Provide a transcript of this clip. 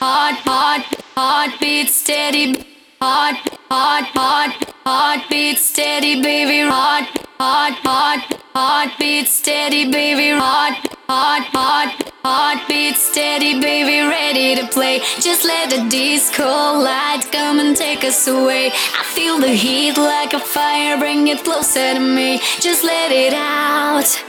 heart, heart, heart, heartbeat steady, heart, heart, heart, beat steady, baby, heart, heart, heart, beat steady, baby, heart, heart, heart, beat steady, baby, ready to play. Just let the disco light come and take us away. I feel the heat like a fire, bring it closer to me. Just let it out.